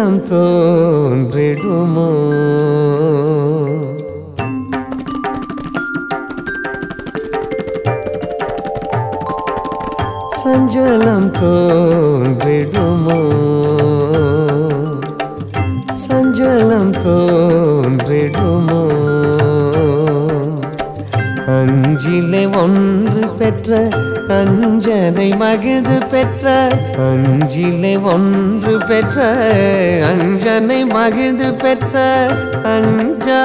சஞ்சலம் தோன்றிடுமோ? சஞ்சலம் தோன்றிடுமோ? சஞ்சலம் தோன்றிடுமோ? அஞ்சிலே ஒன்று பெற்ற அஞ்சனை மகிழ்ந்து பெற்ற அஞ்சிலே ஒன்று பெற்ற அஞ்சனை மகிழ்ந்து பெற்ற அஞ்சா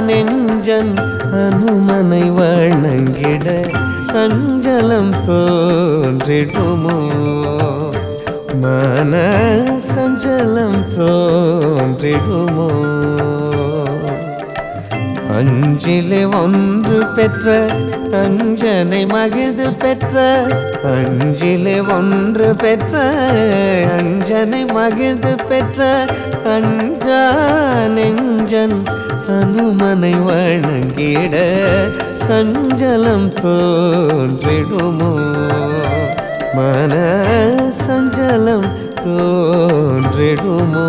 நெஞ்சன் அனுமனை வணங்கிட சஞ்சலம் தோன்றிடுமோ? மன சஞ்சலம் தோன்றிடுமோ? அஞ்சிலே ஒன்று பெற்ற அஞ்சனை மகிழ்ந்து பெற்ற அஞ்சிலே ஒன்று பெற்ற அஞ்சனை மகிழ்ந்து பெற்ற அஞ்சா நெஞ்சன் அனுமனை வணங்கிட சஞ்சலம் தோன்றிடுமோ? மன சஞ்சலம் தோன்றிடுமோ?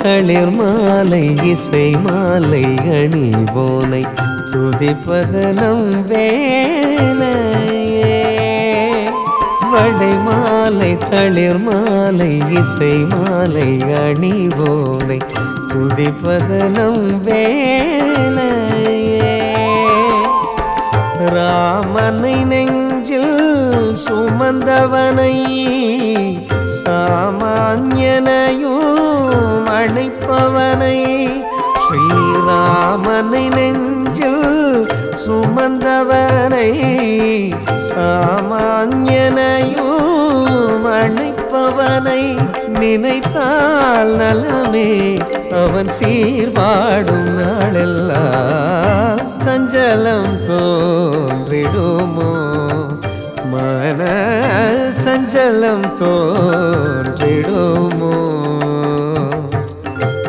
தளிர் மாலை இசை மாலை அணிவோனை துதிப்பது நம் வேலையே. வடை மாலை தளிர் மாலை இசை மாலை அணிவோனை துதிப்பது நம் வேலையே. ராமனை நெஞ்சில் சுமந்தவனை ஸ்ரீராமனை நெஞ்சில் சுமந்தவனை சாமான்யனையும் அழைப்பவனை நினைத்தால் நலமே அவன் சீர்வாடும் நாளெல்லாம் சஞ்சலம் தோன்றிடுமோ? மன சஞ்சலம் தோன்றிடுமோ?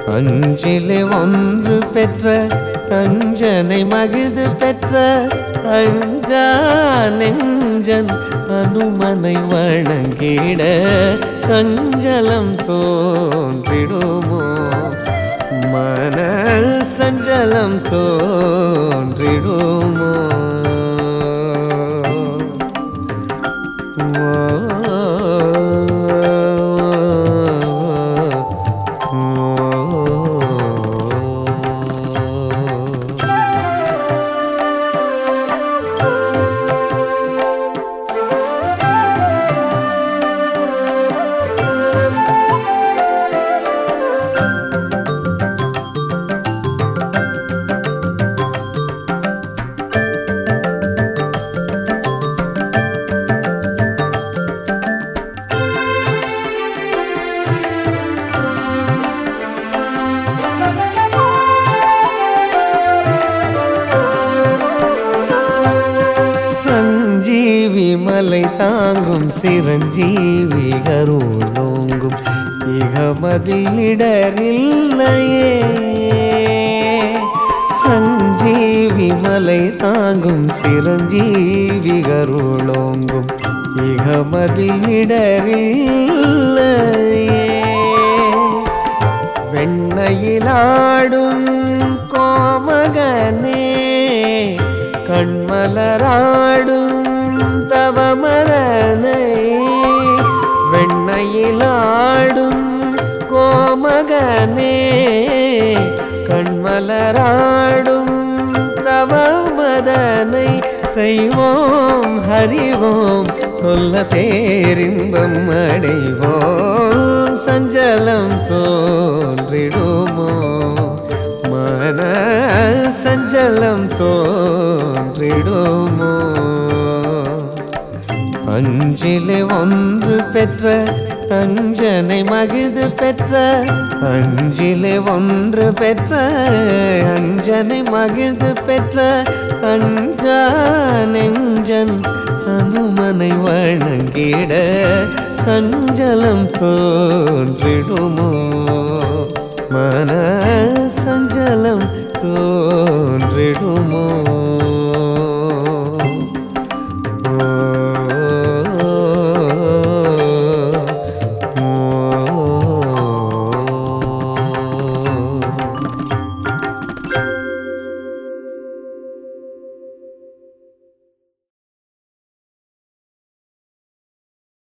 அஞ்சிலே ஒன்று பெற்ற அஞ்சனை மகிழ்ந்து பெற்ற அஞ்சா நெஞ்சன் அனுமனை வணங்கிட சஞ்சலம் தோன்றிடுமோ? மன சஞ்சலம் தோன்றிடுமோ? சஞ்சீவி மலை தாங்கும் சிரஞ்சீவி கருளோங்கும் இகமதில் இடரில்லையே. சஞ்சீவி மலை தாங்கும் சிரஞ்சீவி கருளோங்கும் இகமதில் இடரில்லையே. வெண்ணையிலாடும் கோமகனே. கண்மலராடும் தவமரனை வெண்ணையிலாடும் கோமகனே கண்மலராடும் தவமதனை செய்வோம் ஹரிவோம் சொல்ல பேரின்பம் அடைவோம் சஞ்சலம் தோன்றிடுமோ? மன சஞ்சலம் தோன்றிடுமோ? அஞ்சிலே ஒன்று பெற்ற அஞ்சனை மகிழ்ந்து பெற்ற அஞ்சிலே ஒன்று பெற்ற அஞ்சனை மகிழ்ந்து பெற்ற அஞ்சா நெஞ்சன் அனுமனை வணங்கிட சஞ்சலம் தோன்றிடுமோ? மன சஞ்சலம் தோன்றிடுமோ